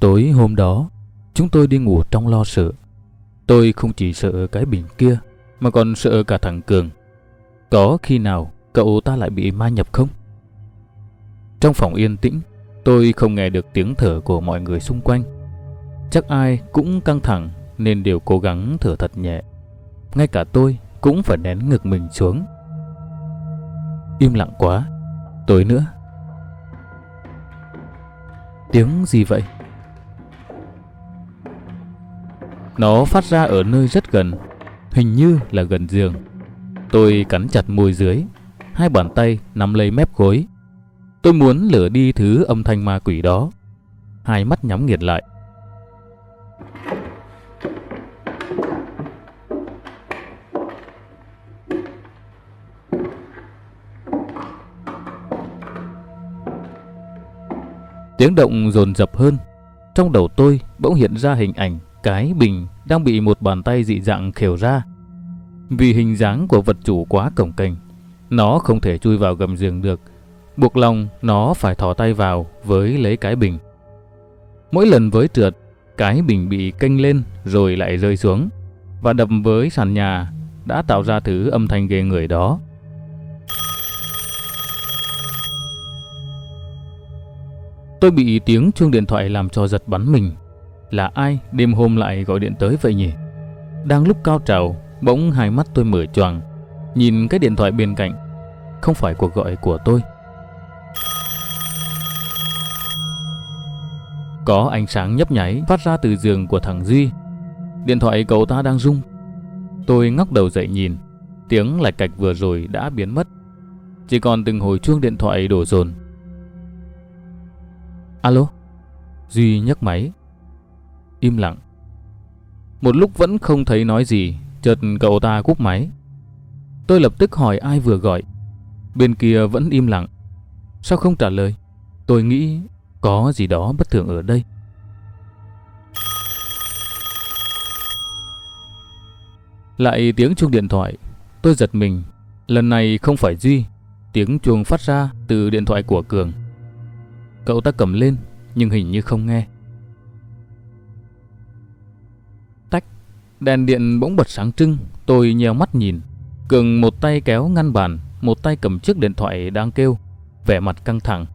Tối hôm đó, chúng tôi đi ngủ trong lo sợ. Tôi không chỉ sợ cái bình kia, mà còn sợ cả thằng Cường. Có khi nào cậu ta lại bị ma nhập không? Trong phòng yên tĩnh, tôi không nghe được tiếng thở của mọi người xung quanh. Chắc ai cũng căng thẳng nên đều cố gắng thở thật nhẹ. Ngay cả tôi cũng phải nén ngực mình xuống. Im lặng quá, tối nữa. Tiếng gì vậy? Nó phát ra ở nơi rất gần, hình như là gần giường. Tôi cắn chặt môi dưới, hai bàn tay nắm lấy mép gối. Tôi muốn lửa đi thứ âm thanh ma quỷ đó. Hai mắt nhắm nghiệt lại. Tiếng động dồn dập hơn. Trong đầu tôi bỗng hiện ra hình ảnh cái bình đang bị một bàn tay dị dạng khều ra. Vì hình dáng của vật chủ quá cổng kềnh, nó không thể chui vào gầm giường được. Buộc lòng nó phải thò tay vào với lấy cái bình. Mỗi lần với trượt, cái bình bị kênh lên rồi lại rơi xuống và đập với sàn nhà đã tạo ra thứ âm thanh ghê người đó. Tôi bị tiếng chuông điện thoại làm cho giật bắn mình. Là ai đêm hôm lại gọi điện tới vậy nhỉ? Đang lúc cao trào, bỗng hai mắt tôi mở choàng, nhìn cái điện thoại bên cạnh. Không phải cuộc gọi của tôi. Có ánh sáng nhấp nháy phát ra từ giường của thằng Duy. Điện thoại cậu ta đang rung. Tôi ngóc đầu dậy nhìn, tiếng lạch cạch vừa rồi đã biến mất. Chỉ còn từng hồi chuông điện thoại đổ dồn. Alo? Duy nhấc máy. Im lặng. Một lúc vẫn không thấy nói gì, chợt cậu ta cúp máy. Tôi lập tức hỏi ai vừa gọi. Bên kia vẫn im lặng. Sao không trả lời? Tôi nghĩ có gì đó bất thường ở đây. Lại tiếng chuông điện thoại. Tôi giật mình. Lần này không phải Duy. Tiếng chuông phát ra từ điện thoại của Cường. Cậu ta cầm lên nhưng hình như không nghe. Đèn điện bỗng bật sáng trưng, tôi nheo mắt nhìn. Cường một tay kéo ngăn bàn, một tay cầm chiếc điện thoại đang kêu, vẻ mặt căng thẳng.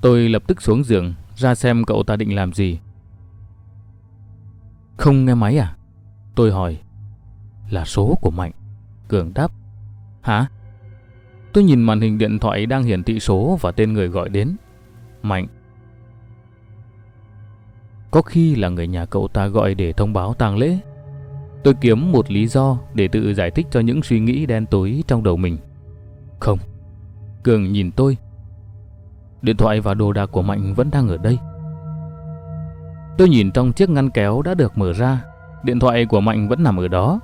Tôi lập tức xuống giường, ra xem cậu ta định làm gì. Không nghe máy à? Tôi hỏi. Là số của Mạnh. Cường đáp. Hả? Tôi nhìn màn hình điện thoại đang hiển thị số và tên người gọi đến. Mạnh. Có khi là người nhà cậu ta gọi để thông báo tang lễ. Tôi kiếm một lý do để tự giải thích cho những suy nghĩ đen tối trong đầu mình. Không. Cường nhìn tôi. Điện thoại và đồ đạc của Mạnh vẫn đang ở đây. Tôi nhìn trong chiếc ngăn kéo đã được mở ra. Điện thoại của Mạnh vẫn nằm ở đó.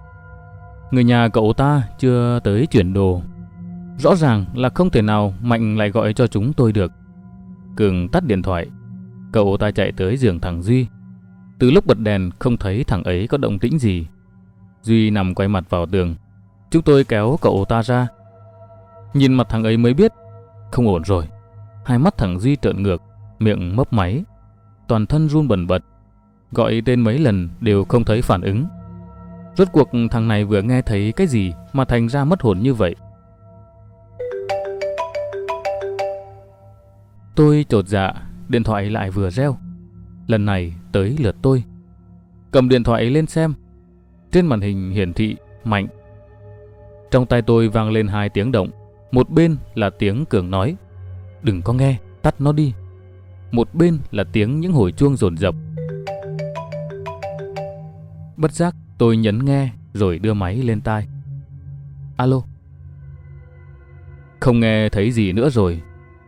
Người nhà cậu ta chưa tới chuyển đồ. Rõ ràng là không thể nào Mạnh lại gọi cho chúng tôi được. Cường tắt điện thoại. Cậu ta chạy tới giường thằng Duy. Từ lúc bật đèn không thấy thằng ấy có động tĩnh gì. Duy nằm quay mặt vào tường. Chúng tôi kéo cậu ta ra. Nhìn mặt thằng ấy mới biết. Không ổn rồi. Hai mắt thằng Duy trợn ngược, miệng mấp máy. Toàn thân run bẩn bật. Gọi tên mấy lần đều không thấy phản ứng. Rốt cuộc thằng này vừa nghe thấy cái gì mà thành ra mất hồn như vậy. Tôi trột dạ, điện thoại lại vừa reo. Lần này tới lượt tôi. Cầm điện thoại lên xem. Trên màn hình hiển thị mạnh. Trong tay tôi vang lên hai tiếng động. Một bên là tiếng Cường nói. Đừng có nghe, tắt nó đi. Một bên là tiếng những hồi chuông rồn rập. Bất giác tôi nhấn nghe rồi đưa máy lên tai. Alo. Không nghe thấy gì nữa rồi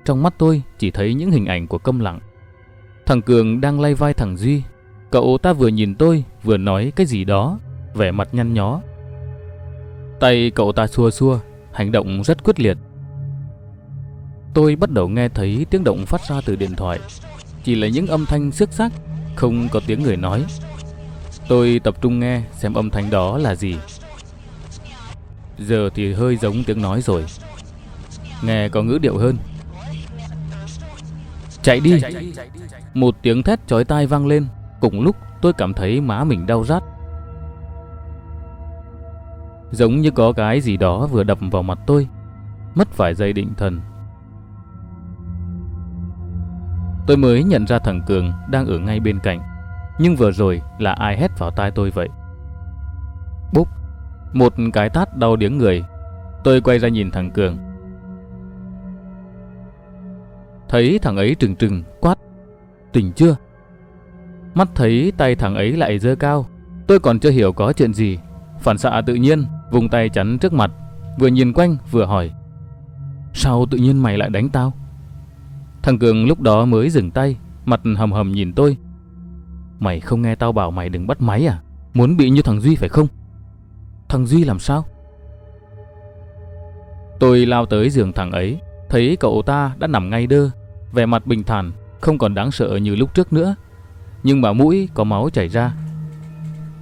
trong mắt tôi chỉ thấy những hình ảnh của câm lặng. Thằng Cường đang lay vai thằng Duy. Cậu ta vừa nhìn tôi vừa nói cái gì đó, vẻ mặt nhăn nhó. Tay cậu ta xua xua, hành động rất quyết liệt. Tôi bắt đầu nghe thấy tiếng động phát ra từ điện thoại. Chỉ là những âm thanh xước xác, không có tiếng người nói. Tôi tập trung nghe xem âm thanh đó là gì. Giờ thì hơi giống tiếng nói rồi. Nghe có ngữ điệu hơn Chạy đi! Một tiếng thét chói tai vang lên. Cùng lúc tôi cảm thấy má mình đau rát. Giống như có cái gì đó vừa đập vào mặt tôi. Mất vài giây định thần. Tôi mới nhận ra thằng Cường đang ở ngay bên cạnh. Nhưng vừa rồi là ai hét vào tai tôi vậy? Búp! Một cái tát đau điếng người. Tôi quay ra nhìn thằng Cường. Thấy thằng ấy trừng trừng, quát. Tỉnh chưa? Mắt thấy tay thằng ấy lại dơ cao. Tôi còn chưa hiểu có chuyện gì. Phản xạ tự nhiên, vùng tay chắn trước mặt. Vừa nhìn quanh, vừa hỏi. Sao tự nhiên mày lại đánh tao? Thằng Cường lúc đó mới dừng tay, mặt hầm hầm nhìn tôi. Mày không nghe tao bảo mày đừng bắt máy à? Muốn bị như thằng Duy phải không? Thằng Duy làm sao? Tôi lao tới giường thằng ấy, thấy cậu ta đã nằm ngay đơ, vẻ mặt bình thản, không còn đáng sợ như lúc trước nữa. Nhưng mà mũi có máu chảy ra.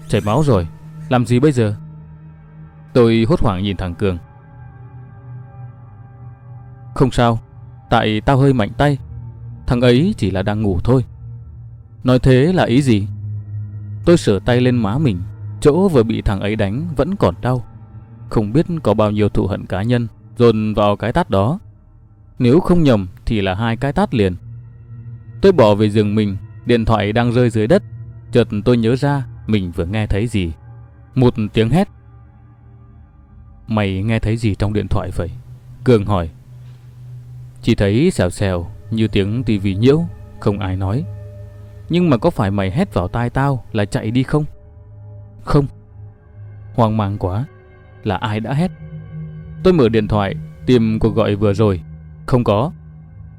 Chảy máu rồi, làm gì bây giờ? Tôi hốt hoảng nhìn thằng Cường. Không sao, tại tao hơi mạnh tay. Thằng ấy chỉ là đang ngủ thôi. Nói thế là ý gì? Tôi sửa tay lên má mình, chỗ vừa bị thằng ấy đánh vẫn còn đau. Không biết có bao nhiêu thù hận cá nhân dồn vào cái tát đó. Nếu không nhầm thì là hai cái tát liền. Tôi bỏ về giường mình, điện thoại đang rơi dưới đất. Chợt tôi nhớ ra mình vừa nghe thấy gì. Một tiếng hét. Mày nghe thấy gì trong điện thoại vậy? Cường hỏi. Chỉ thấy xèo xèo như tiếng tivi nhiễu, không ai nói. Nhưng mà có phải mày hét vào tai tao là chạy đi không? Không. Hoang mang quá. Là ai đã hét? Tôi mở điện thoại tìm cuộc gọi vừa rồi. Không có.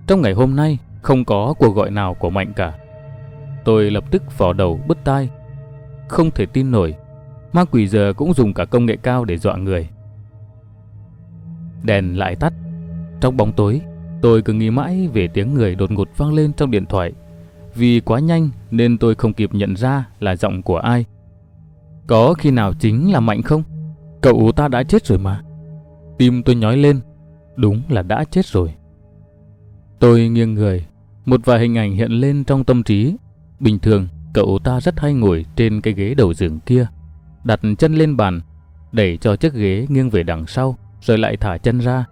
Trong ngày hôm nay không có cuộc gọi nào của Mạnh cả. Tôi lập tức vò đầu bứt tai. Không thể tin nổi. Ma quỷ giờ cũng dùng cả công nghệ cao để dọa người. Đèn lại tắt. Trong bóng tối, tôi cứ nghĩ mãi về tiếng người đột ngột vang lên trong điện thoại. Vì quá nhanh nên tôi không kịp nhận ra là giọng của ai. Có khi nào chính là Mạnh không? Cậu ta đã chết rồi mà. Tim tôi nhói lên. Đúng là đã chết rồi. Tôi nghiêng người. Một vài hình ảnh hiện lên trong tâm trí. Bình thường, cậu ta rất hay ngồi trên cái ghế đầu giường kia. Đặt chân lên bàn, đẩy cho chiếc ghế nghiêng về đằng sau, rồi lại thả chân ra,